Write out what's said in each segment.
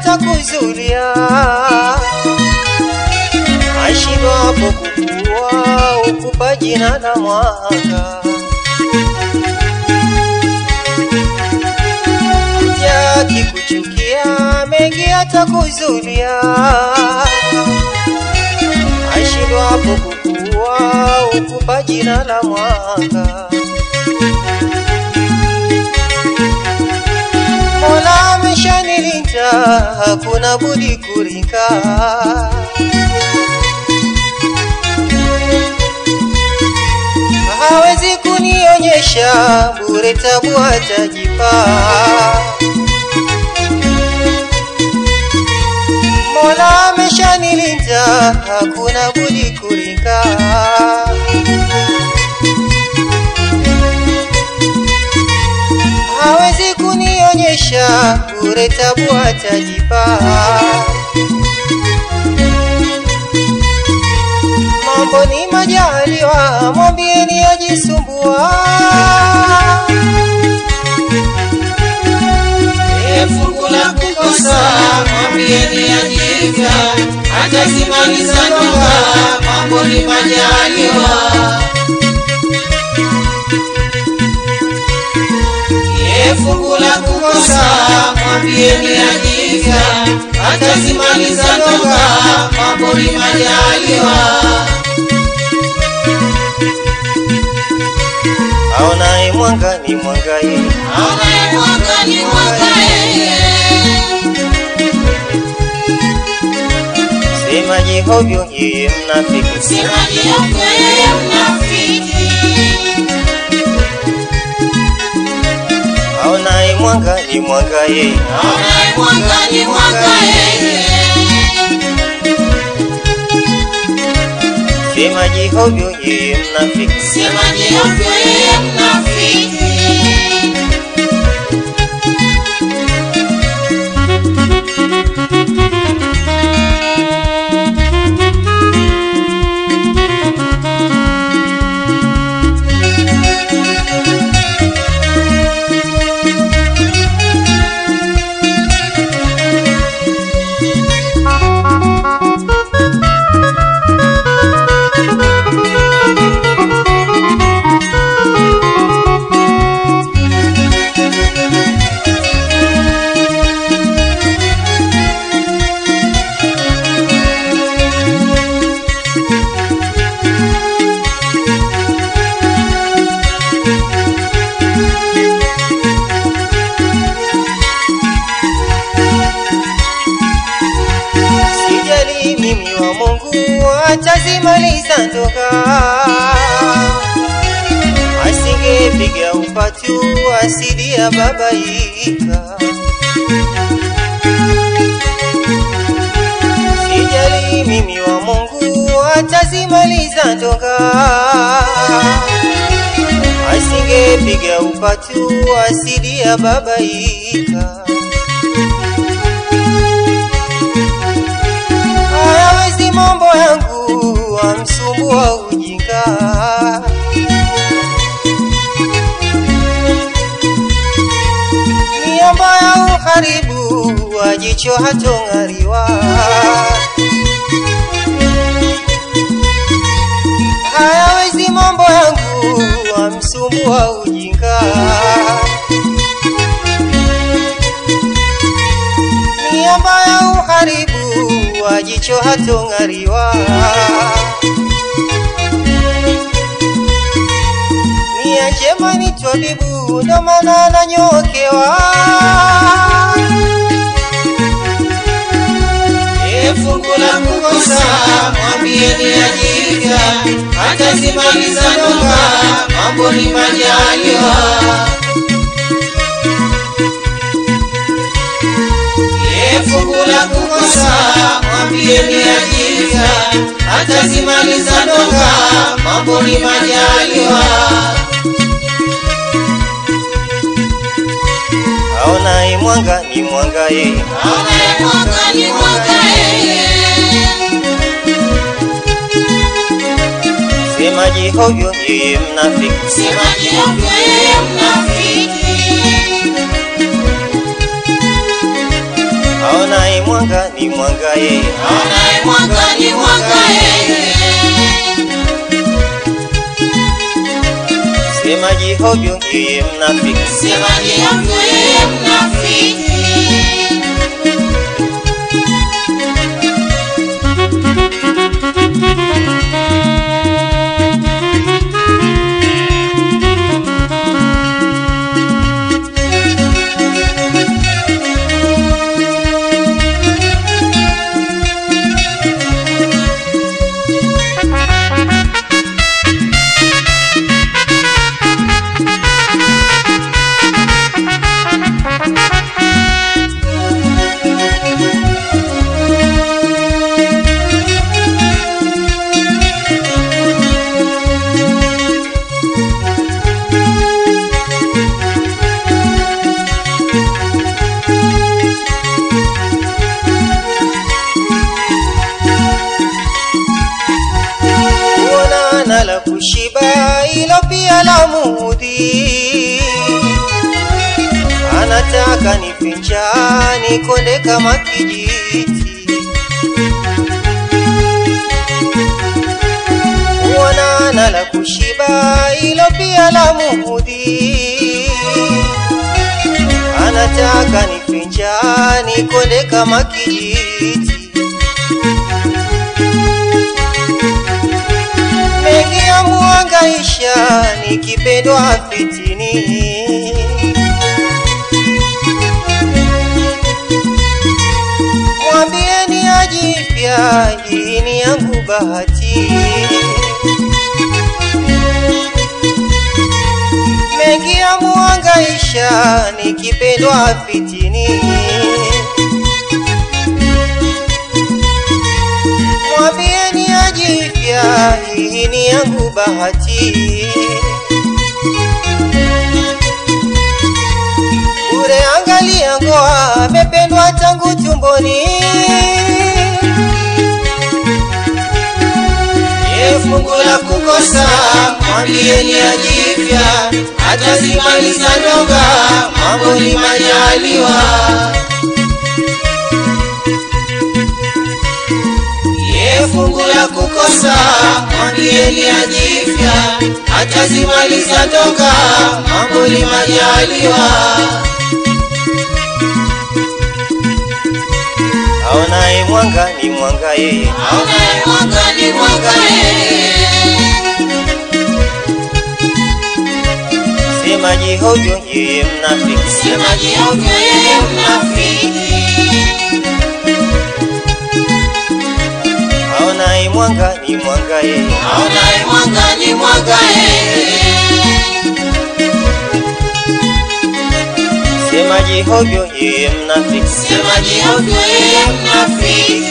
atakuzulia hapo kukua ukupa jina la mwanga. Yakikuchukia mengi atakuzulia hapo kukua ukupa jina la mwanga hakuna budi kuringa. Hawezi kunionyesha bure, tabu atajipa. Mola ameshanilinda, hakuna budi kuringa. Kunionyesha bure, tabu atajipa. Mambo ni majaliwa, mwambieni ajisumbua. Fungu la kukosa mwambieni ajivya, atazimaliza ndoa, mambo ni majaliwa. Fungu la kukosa mwambieni ajivya, atazimaliza ndoa, mapori majaliwa. Aonaye mwanga ni Aonaye mwanga ni mwanga yeye. semaji hovyo yeye mnafiki. Yako yeye mnafiki. Mwanga ni mwanga ni mwanga yeye. semaji hovyo yeye mnafiki. sema jihovyo yeye mnafiki. Ndoa, asingepiga upatu asidi ya babaika. Sijali mimi wa Mungu atazimaliza ndoa, asingepiga upatu asidi ya babaika. Wa jicho hatong'ariwa hayawezi mambo yangu amsumbua ujinga. Niamba ya uharibu wa jicho hatong'ariwa nia njema ni twabibu ndo maana ananyokewa E fungu la kukosa mwambieni ajivya, atazimaliza ndoa, mambo ni majaliwa. Fungu la kukosa mwambieni atazimaliza ndoa, mambo ni majaliwa. aonaye mwanga ni mwangaye Aonaye mwanga ni mwanga yeye. Semaji huyu yeye mnafiki. Msemaji huyu yeye mnafiki. aonaye ni mwanga yeye. Aonaye mwanga ni mwanga yeye. Msemaji huyu yeye mnafiki. Msemaji huyu yeye mnafiki la anataka nifinjani konde kama kijiti. Kuonana la kushiba ilo pia la mudi anataka nifinjani konde kama kijiti. Mengi nikipendwa fitini. Mwambieni ajipya hii ni yangu bahati. Mengi ya nikipendwa fitini. Mwambieni ajipya hii ni yangu bahati ngoa amependwa tangu tumboni. Ye fungu la kukosa mwambieni ajipya atazimaliza ndoga mambo ni majaliwa ye fungu la kukosa mwambieni ajifya atazimaliza ndoga mambo ni majaliwa mwanga ni mwanga yeye. Mwanga ni mwanga yeye. Semaji hovyo yeye mnafiki. Semaji ovyo yeye mnafiki. Aonaye mwanga ni mwanga yeye. Aonaye mwanga ni mwanga yeye semaji hovyo yeye mnafiki semaji ovyo yeye mnafiki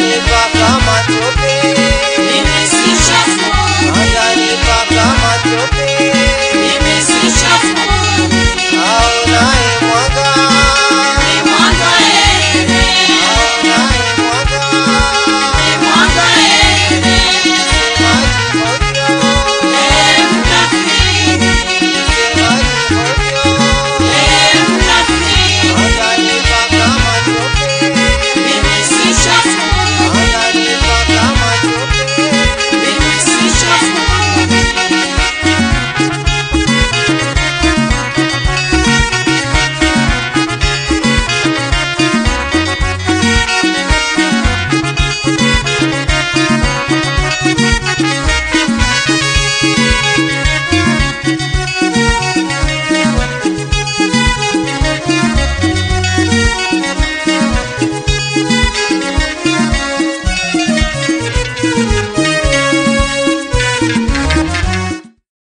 Eva Kamachoke